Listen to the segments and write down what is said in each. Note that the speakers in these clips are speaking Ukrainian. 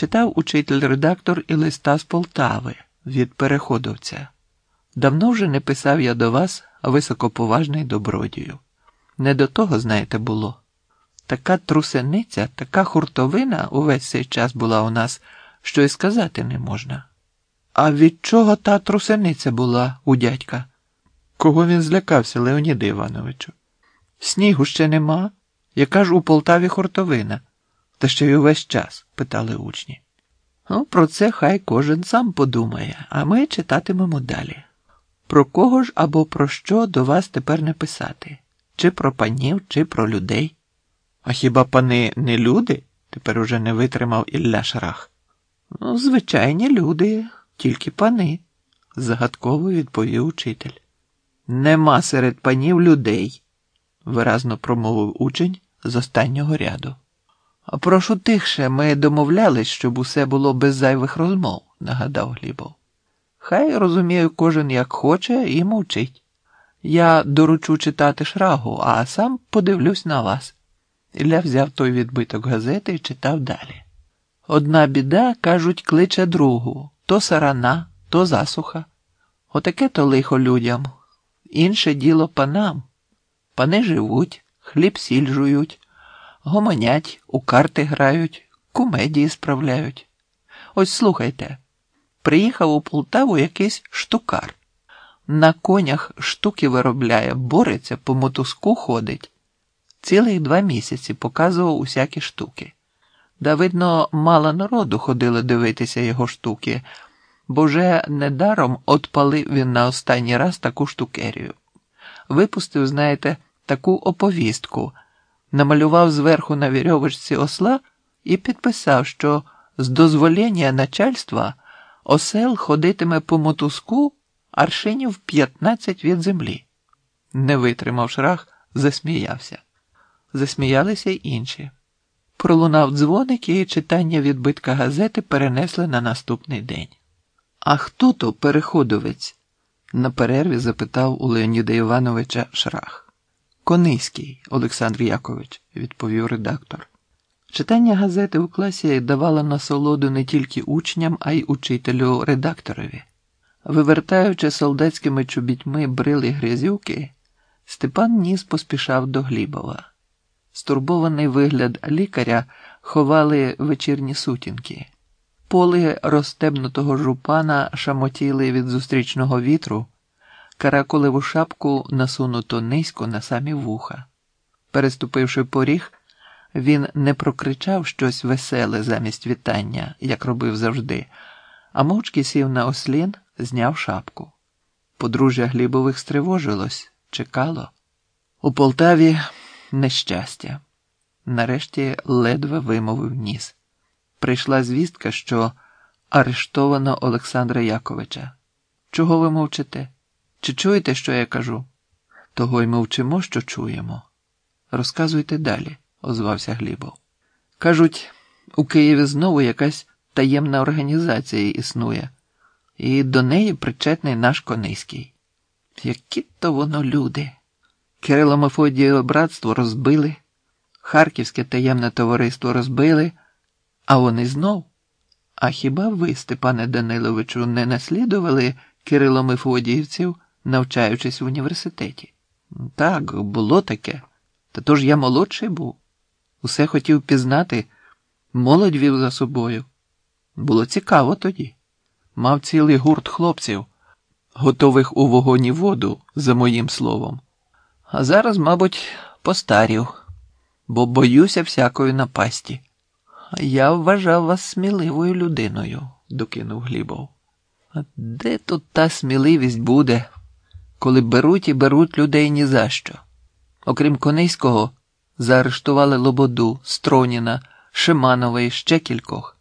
Читав учитель-редактор і листа з Полтави від переходовця. Давно вже не писав я до вас, високоповажний добродію. Не до того, знаєте, було. Така трусениця, така хуртовина увесь цей час була у нас, що й сказати не можна. А від чого та трусениця була у дядька? Кого він злякався, Леоніде Івановичу? Снігу ще нема. Яка ж у Полтаві хуртовина? Та ще й увесь час, питали учні. Ну, про це хай кожен сам подумає, а ми читатимемо далі. Про кого ж або про що до вас тепер не писати? Чи про панів, чи про людей? А хіба пани не люди? Тепер уже не витримав Ілля Шарах. Ну, звичайні люди, тільки пани, загадково відповів учитель. Нема серед панів людей, виразно промовив учень з останнього ряду. Прошу тихше, ми домовлялись, щоб усе було без зайвих розмов, нагадав Глібов. Хай розуміє кожен як хоче і мовчить. Я доручу читати шрагу, а сам подивлюсь на вас. Ілля взяв той відбиток газети і читав далі. Одна біда, кажуть, кличе другу то сарана, то засуха. Отаке то лихо людям. Інше діло панам. Пани живуть, хліб сіль жують, гомонять, у карти грають, кумедії справляють. Ось слухайте. Приїхав у Полтаву якийсь штукар. На конях штуки виробляє, бореться, по мотузку ходить. Цілих два місяці показував усякі штуки. Да, видно, мало народу ходило дивитися його штуки, бо вже недаром отпалив він на останній раз таку штукерію. Випустив, знаєте, таку оповістку, намалював зверху на вірьовочці осла і підписав, що з дозволення начальства осел ходитиме по мотузку аршинів 15 від землі. Не витримав шрах, засміявся. Засміялися й інші. Пролунав дзвоник і читання відбитка газети перенесли на наступний день. А хто то переходовець? на перерві запитав у Леоніда Івановича Шрах. Кониський, Олександр Якович, відповів редактор. Читання газети у класі давало насолоду не тільки учням, а й учителю редакторові. Вивертаючи солдатськими чобітьми брили грязюки, Степан Ніс поспішав до Глібова. Стурбований вигляд лікаря ховали вечірні сутінки. Поли розтебнутого жупана шамотіли від зустрічного вітру, каракулеву шапку насунуто низько на самі вуха. Переступивши поріг, він не прокричав щось веселе замість вітання, як робив завжди, а мовчки сів на ослін, зняв шапку. Подружжя Глібових стривожилось, чекало. У Полтаві нещастя. Нарешті ледве вимовив ніс. Прийшла звістка, що арештовано Олександра Яковича. Чого ви мовчите? Чи чуєте, що я кажу? Того й мовчимо, що чуємо. Розказуйте далі, озвався Глібов. Кажуть, у Києві знову якась таємна організація існує, і до неї причетний наш Кониський. Які то воно люди. Кирило Мефодієве братство розбили, Харківське таємне товариство розбили, а вони знов. А хіба ви, Степане Даниловичу, не наслідували Кирило Мефодіївців, навчаючись в університеті? Так, було таке. Та то ж я молодший був. Усе хотів пізнати, молодь вів за собою. Було цікаво тоді. Мав цілий гурт хлопців, готових у вогоні воду, за моїм словом. А зараз, мабуть, постарів, бо боюся всякої напасті. Я вважав вас сміливою людиною, докинув Глібов. А де тут та сміливість буде, коли беруть і беруть людей ні за що? Окрім Конейського, заарештували Лободу, Строніна, Шиманова і ще кількох.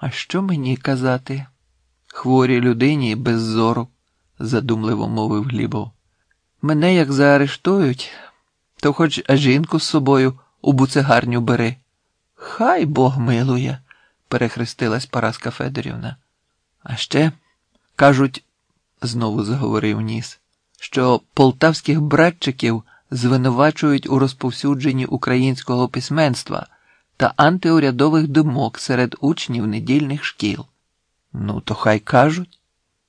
А що мені казати? Хворій людині без зору, задумливо мовив Глібов. Мене як заарештують, то хоч жінку з собою у буцегарню бери. Хай Бог милує, перехрестилась Параска Федорівна. А ще, кажуть, знову заговорив ніс, що полтавських братчиків звинувачують у розповсюдженні українського письменства та антиурядових думок серед учнів недільних шкіл. Ну, то хай кажуть.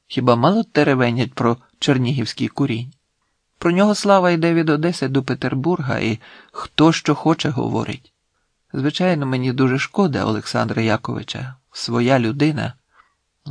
Хіба мало теревенять про чернігівський курінь? Про нього слава йде від Одеси до Петербурга, і хто що хоче говорить. Звичайно, мені дуже шкода Олександра Яковича, своя людина.